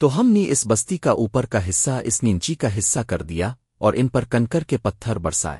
تو ہم نے اس بستی کا اوپر کا حصہ، اس نینچی کا حصہ کر دیا اور ان پر کنکر کے پتھر برسائے۔